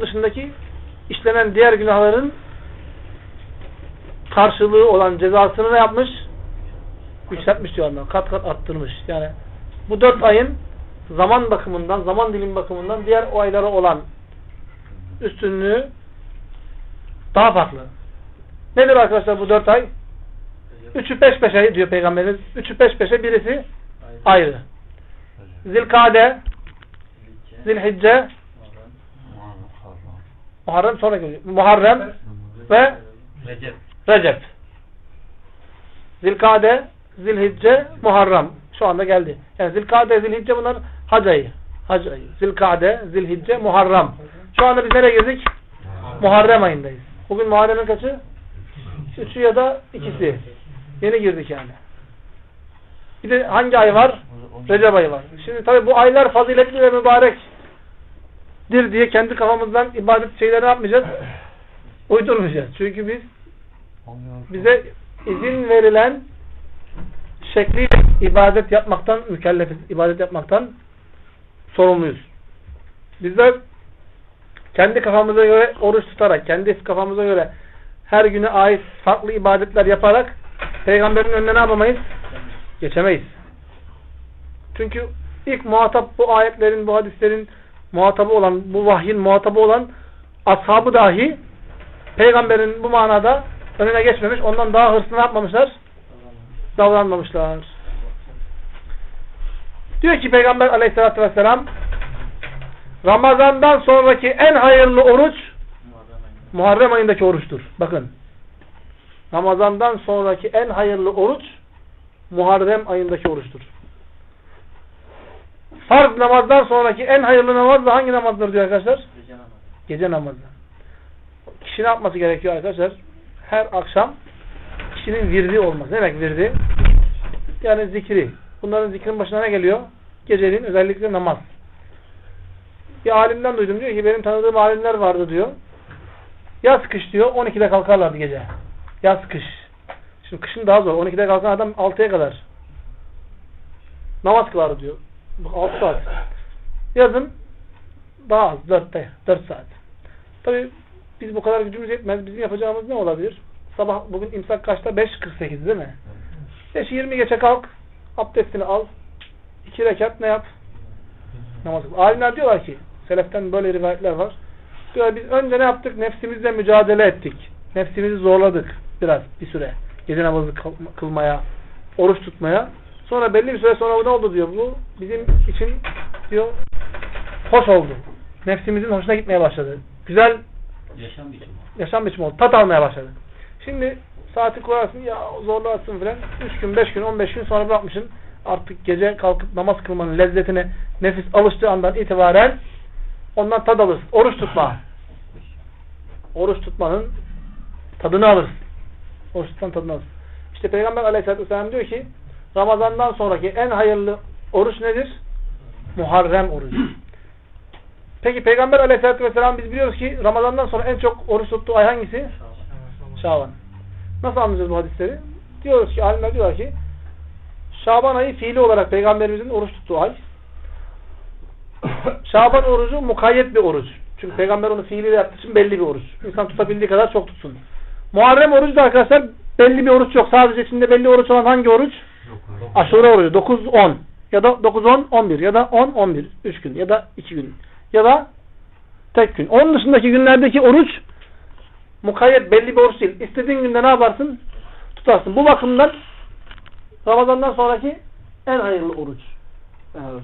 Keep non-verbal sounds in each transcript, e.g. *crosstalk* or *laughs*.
dışındaki işlenen diğer günahların karşılığı olan cezasını ne yapmış? Yükseltmiş diyor Allah. Kat kat arttırmış. Yani bu dört ayın zaman bakımından, zaman dilim bakımından diğer o aylara olan üstünlüğü daha farklı. Nedir arkadaşlar bu dört ay? Üçü peş peşe diyor Peygamberimiz. Üçü peş peşe birisi ayrı. Zilkade, Zilhicce, Muharrem sonra geliyor. Muharrem ve Recep. Recep. Zilkade, Zilhicce, Muharrem. Şu anda geldi. Yani Zilkade, Zilhicce bunlar hac ayı. Hac ayı. Zilkade, Zilhicce, Muharrem. Şu anda biz nereye girdik? Muharrem ayındayız. Bugün Muharrem'in kaçı? Üçü ya da ikisi. Yeni girdik yani. Bir de hangi ay var? Recep ayı var. Şimdi tabi bu aylar faziletli ve mübarektir diye kendi kafamızdan ibadet şeyleri yapmayacağız? *coughs* Uydurmayacağız. Çünkü biz bize izin verilen şekli ibadet yapmaktan mükellefiz. İbadet yapmaktan sorumluyuz. Bizler kendi kafamıza göre oruç tutarak, kendi kafamıza göre her güne ait farklı ibadetler yaparak peygamberin önüne ne yapamayız? Geçemeyiz. Çünkü ilk muhatap bu ayetlerin, bu hadislerin muhatabı olan, bu vahyin muhatabı olan ashabı dahi peygamberin bu manada önüne geçmemiş, ondan daha hırslı ne yapmamışlar? Davranmamışlar. Diyor ki Peygamber aleyhissalatü vesselam Ramazandan sonraki en hayırlı oruç Muharrem ayındaki oruçtur. Bakın. Ramazandan sonraki en hayırlı oruç Muharrem ayındaki oruçtur. Farz namazdan sonraki en hayırlı namaz da hangi namazdır diyor arkadaşlar? Gece namazı. Gece namazı. Kişi ne yapması gerekiyor arkadaşlar? Her akşam kişinin virdi olması. Ne demek virdi? Yani zikri. Bunların zikrin başına ne geliyor? Geceliğin özellikle namaz. Bir alimden duydum diyor ki benim tanıdığım alimler vardı diyor. Yaz kış diyor 12'de kalkarlardı gece. Yaz kış. Şimdi kışın daha zor. 12'de kalkan adam 6'ya kadar namaz kılar diyor. 6 saat. Yazın daha az. 4'te. 4 saat. Tabi biz bu kadar gücümüz yetmez. Bizim yapacağımız ne olabilir? Sabah bugün imsak kaçta? 5.48 değil mi? 5.20 geçe kalk. Abdestini al. 2 rekat ne yap? Namaz kıl. Alimler diyorlar ki Seleften böyle rivayetler var. Diyorlar biz önce ne yaptık? Nefsimizle mücadele ettik. Nefsimizi zorladık biraz bir süre. Gece namazı kılmaya, oruç tutmaya. Sonra belli bir süre sonra bu ne oldu diyor. Bu bizim için diyor hoş oldu. Nefsimizin hoşuna gitmeye başladı. Güzel Yaşam biçimi. yaşam biçimi oldu. Tat almaya başladı. Şimdi saati koyarsın ya zorlarsın filan. 3 gün, 5 gün, 15 gün sonra bırakmışsın. Artık gece kalkıp namaz kılmanın lezzetine nefis alıştığı andan itibaren ondan tad alırsın. Oruç tutma. Oruç tutmanın tadını alırsın. Oruç tutmanın tadını alırsın. İşte Peygamber aleyhissalatü vesselam diyor ki Ramazandan sonraki en hayırlı oruç nedir? Muharrem orucu. *clears throat* Peki Peygamber aleyhissalatü vesselam biz biliyoruz ki Ramazandan sonra en çok oruç tuttuğu ay hangisi? Şaban. Nasıl anlayacağız bu hadisleri? Diyoruz ki, alimler diyorlar ki Şaban ayı fiili olarak Peygamberimizin oruç tuttuğu ay. *clears throat* Şaban orucu mukayyet bir oruç. Çünkü Peygamber onu fiiliyle yaptığı için belli bir oruç. İnsan tutabildiği kadar çok tutsun. Muharrem orucu da arkadaşlar belli bir oruç yok. Sadece içinde belli oruç olan hangi oruç? Aşure orucu. 9-10 ya da 9-10-11 ya da 10-11 3 gün ya da 2 gün ya da tek gün. Onun dışındaki günlerdeki oruç mukayyet belli bir oruç değil. İstediğin günde ne yaparsın? Tutarsın. Bu bakımdan Ramazandan sonraki en hayırlı oruç. En hayırlı.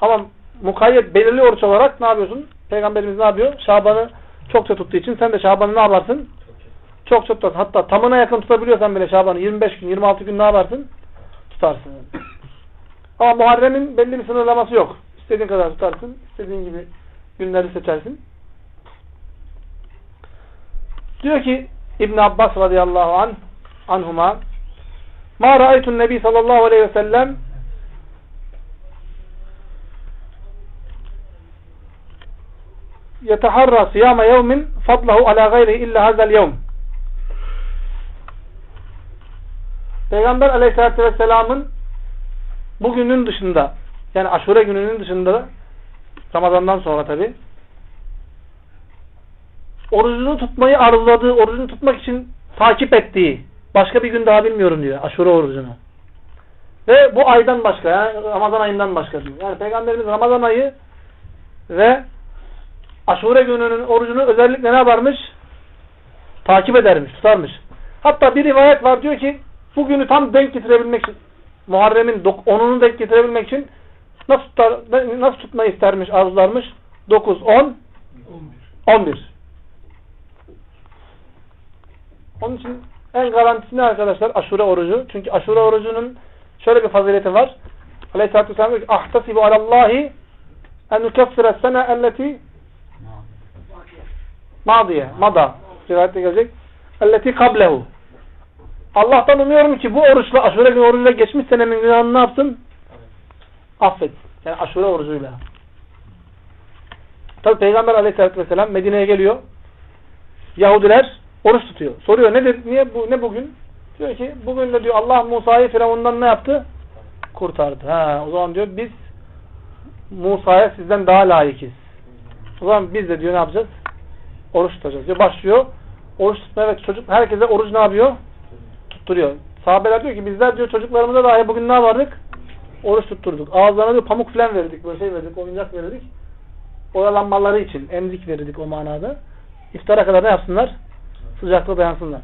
Ama mukayyet belirli oruç olarak ne yapıyorsun? Peygamberimiz ne yapıyor? Şaban'ı çokça tuttuğu için sen de Şaban'ı ne yaparsın? Çok çok tut. Hatta tamına yakın tutabiliyorsan bile Şaban'ı 25 gün, 26 gün ne yaparsın? Tutarsın. Ama Muharrem'in belli bir sınırlaması yok. İstediğin kadar tutarsın. istediğin gibi günleri seçersin. Diyor ki İbn Abbas radıyallahu anh anhuma Ma ra'aytun nebi sallallahu aleyhi ve sellem yeteharra siyame yevmin fadlahu ala gayrihi illa hazel yevm Peygamber aleyhissalatü vesselamın bugünün dışında yani aşure gününün dışında Ramazandan sonra tabi orucunu tutmayı arzuladığı, orucunu tutmak için takip ettiği başka bir gün daha bilmiyorum diyor aşure orucunu. Ve bu aydan başka, yani Ramazan ayından başka diyor. Yani Peygamberimiz Ramazan ayı ve aşure gününün orucunu özellikle ne yaparmış? Takip edermiş, tutarmış. Hatta bir rivayet var diyor ki bugünü tam denk getirebilmek için Muharrem'in 10'unu denk getirebilmek için nasıl, tutar, nasıl tutmayı istermiş, arzularmış? 9, 10, 11. Onun için en garantisi ne arkadaşlar? Aşure orucu. Çünkü aşure orucunun şöyle bir fazileti var. Aleyhisselatü Vesselam diyor ki ahtasibu alallahi en nukeffire sene elleti madiye, mada rivayette gelecek. Elleti kablehu. Allah'tan umuyorum ki bu oruçla, aşure günü orucuyla geçmiş senemin günahını ne yapsın? Affet. Yani aşure orucuyla. Tabi Peygamber aleyhissalatü vesselam Medine'ye geliyor. Yahudiler oruç tutuyor. Soruyor nedir? Niye bu ne bugün? Diyor ki bugün de diyor Allah Musa'yı Firavun'dan ne yaptı? Kurtardı. Ha, o zaman diyor biz Musa'ya sizden daha layıkız. O zaman biz de diyor ne yapacağız? Oruç tutacağız. Diyor başlıyor. Oruç tutmaya evet çocuk herkese oruç ne yapıyor? Tutturuyor. Sahabeler diyor ki bizler diyor çocuklarımıza dahi bugün ne yapardık? Oruç tutturduk. Ağızlarına diyor pamuk falan verirdik. Böyle şey verirdik. Oyuncak verirdik. Oyalanmaları için. Emzik verirdik o manada. İftara kadar ne yapsınlar? Sıcaklığı dayansınlar.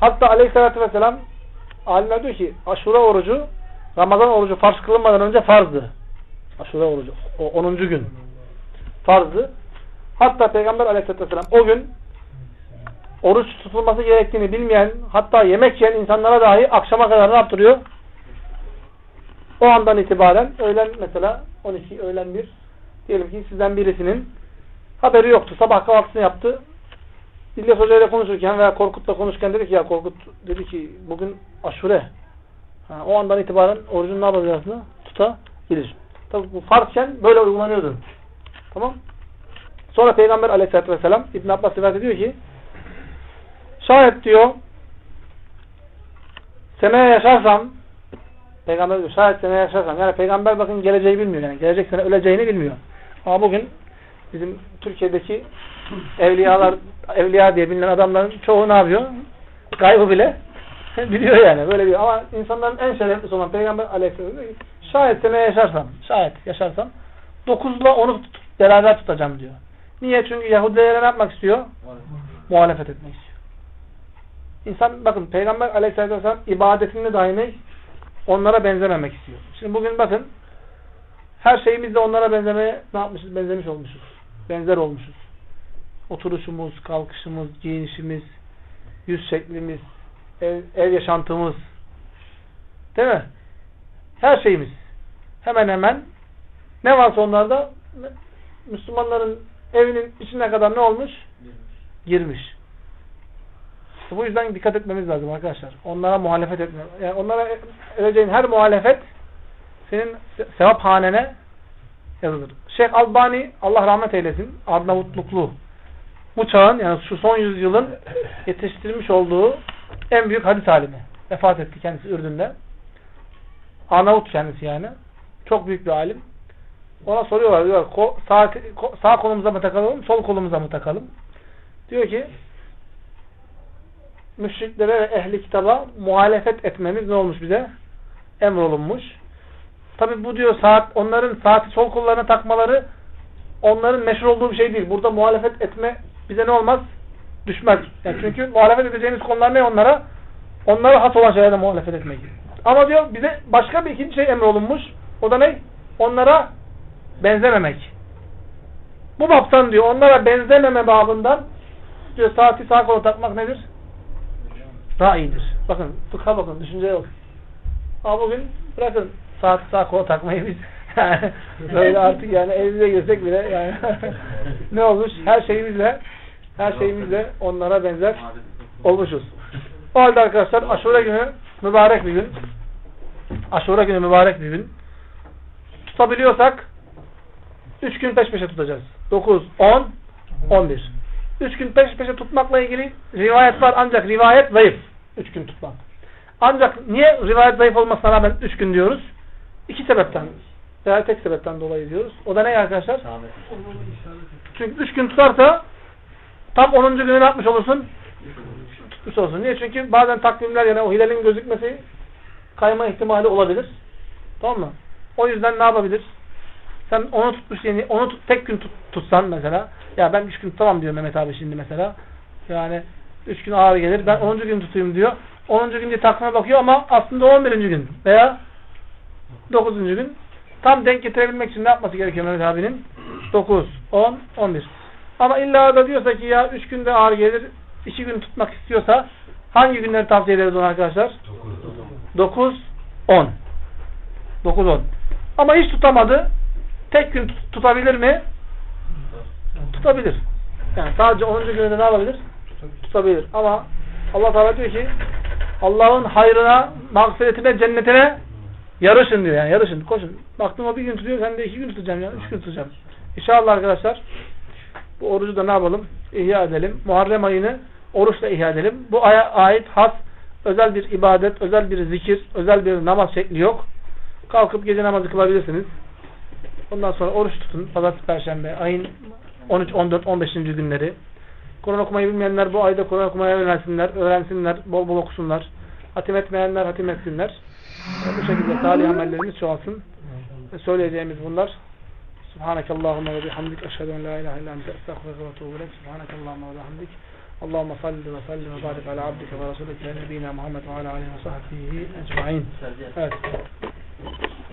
Hatta aleyhissalatü vesselam alimler diyor ki aşure orucu Ramazan orucu farz kılınmadan önce farzdı. Aşure orucu. O 10. gün. Farzdı. Hatta Peygamber aleyhissalatü vesselam o gün oruç tutulması gerektiğini bilmeyen hatta yemek yiyen insanlara dahi akşama kadar ne yaptırıyor? O andan itibaren öğlen mesela 12 öğlen 1 diyelim ki sizden birisinin haberi yoktu. Sabah kahvaltısını yaptı. İlyas Hoca ile konuşurken veya Korkut'la konuşurken dedi ki ya Korkut dedi ki bugün aşure. Ha, o andan itibaren orucunu ne yapacaksın? Tutabilir. Tabi bu farzken böyle uygulanıyordu. Tamam. Sonra Peygamber aleyhissalatü vesselam İbn Abbas rivayet ediyor ki şayet diyor seneye yaşarsam Peygamber diyor şayet seneye yaşarsam yani peygamber bakın geleceği bilmiyor yani gelecek sene öleceğini bilmiyor. Ama bugün bizim Türkiye'deki evliyalar evliya diye bilinen adamların çoğu ne yapıyor? Gaybı bile *laughs* biliyor yani. Böyle bir ama insanların en şereflisi olan Peygamber Aleyhisselam diyor ki şayet seneye yaşarsam şayet yaşarsam dokuzla onu beraber tutacağım diyor. Niye? Çünkü Yahudilere ne yapmak istiyor? Muhalefet etmek istiyor. İnsan bakın Peygamber Aleyhisselatü vesselam ibadetini daimi onlara benzememek istiyor. Şimdi bugün bakın her şeyimizde onlara benzemeye ne yapmışız? Benzemiş olmuşuz. Benzer olmuşuz. Oturuşumuz, kalkışımız, giyinişimiz, yüz şeklimiz, ev, ev yaşantımız. Değil mi? Her şeyimiz. Hemen hemen ne varsa onlarda Müslümanların evinin içine kadar ne olmuş? Girmiş. İşte bu yüzden dikkat etmemiz lazım arkadaşlar. Onlara muhalefet etme. Yani onlara edeceğin her muhalefet senin sevap hanene yazılır. Şeyh Albani Allah rahmet eylesin. Arnavutluklu. Bu çağın yani şu son yüzyılın yetiştirmiş olduğu en büyük hadis alimi. Vefat etti kendisi Ürdün'de. Arnavut kendisi yani. Çok büyük bir alim. Ona soruyorlar diyor sağ, sağ kolumuza mı takalım, sol kolumuza mı takalım? Diyor ki müşriklere ve ehli kitaba muhalefet etmemiz ne olmuş bize? Emrolunmuş. Tabi bu diyor saat onların saati sol kollarına takmaları onların meşhur olduğu bir şey değil. Burada muhalefet etme bize ne olmaz? Düşmez. Yani çünkü muhalefet edeceğimiz konular ne onlara? Onlara has olan şeylerde muhalefet etmek. Ama diyor bize başka bir ikinci şey emrolunmuş. O da ne? Onlara benzememek. Bu baptan diyor onlara benzememe babından diyor saati sağ kola takmak nedir? Daha iyidir. Bakın fıkha bakın düşünceye yok. Ama bugün bırakın saati sağ kola takmayı biz *laughs* yani böyle artık yani evimize girsek bile yani *laughs* ne olmuş? Her şeyimizle her şeyimizle onlara benzer olmuşuz. O halde arkadaşlar aşure günü mübarek bir gün. Aşure günü mübarek bir gün. Tutabiliyorsak 3 gün peş peşe tutacağız. 9, 10, 11. 3 gün peş peşe tutmakla ilgili rivayet var ancak rivayet zayıf. 3 gün tutmak. Ancak niye rivayet zayıf olmasına rağmen 3 gün diyoruz? İki sebepten. Veya tek sebepten dolayı diyoruz. O da ne arkadaşlar? Çünkü 3 gün tutarsa tam 10. günü ne yapmış olursun? Tutmuş olsun. Niye? Çünkü bazen takvimler yani o hilalin gözükmesi kayma ihtimali olabilir. Tamam mı? O yüzden ne yapabilir? Sen onu tutmuş yani onu tut, tek gün tut, tutsan mesela. Ya ben 3 gün tutamam diyor Mehmet abi şimdi mesela. Yani 3 gün ağır gelir. Ben 10. gün tutayım diyor. 10. gün diye takvime bakıyor ama aslında 11. gün veya 9. gün tam denk getirebilmek için ne yapması gerekiyor Mehmet abinin? 9, 10, 11. Ama illa da diyorsa ki ya 3 günde ağır gelir, 2 gün tutmak istiyorsa hangi günleri tavsiye ederiz ona arkadaşlar? 9, 10. 9, 10. Ama hiç tutamadı. Tek gün tut- tutabilir mi? Tutabilir. Yani sadece 10. gününde ne yapabilir? Tutabilir. Ama Allah Teala diyor ki Allah'ın hayrına, mağfiretine, cennetine yarışın diyor yani yarışın, koşun. Baktım o bir gün tutuyor, sen de iki gün tutacağım ya, üç gün tutacağım. İnşallah arkadaşlar bu orucu da ne yapalım? İhya edelim. Muharrem ayını oruçla ihya edelim. Bu aya ait has, özel bir ibadet, özel bir zikir, özel bir namaz şekli yok. Kalkıp gece namazı kılabilirsiniz. Ondan sonra oruç tutun. Pazartesi, Perşembe, ayın 13, 14, 15. günleri. Kur'an okumayı bilmeyenler bu ayda Kur'an okumaya yönelsinler, öğrensinler, bol bol okusunlar. Hatim etmeyenler hatim etsinler. Ve bu şekilde salih amellerimiz çoğalsın. Ve söyleyeceğimiz bunlar. Subhanakallahumma ve bihamdik. Eşhedü en la ilahe illa ente estağfurullah ve etûbü ileyk. Subhanakallahumma ve bihamdik. Allahümme salli ve sallim ve barik ala abdike ve rasulike nebina Muhammed ve ala aleyhi ve sahbihi ecma'in. Evet.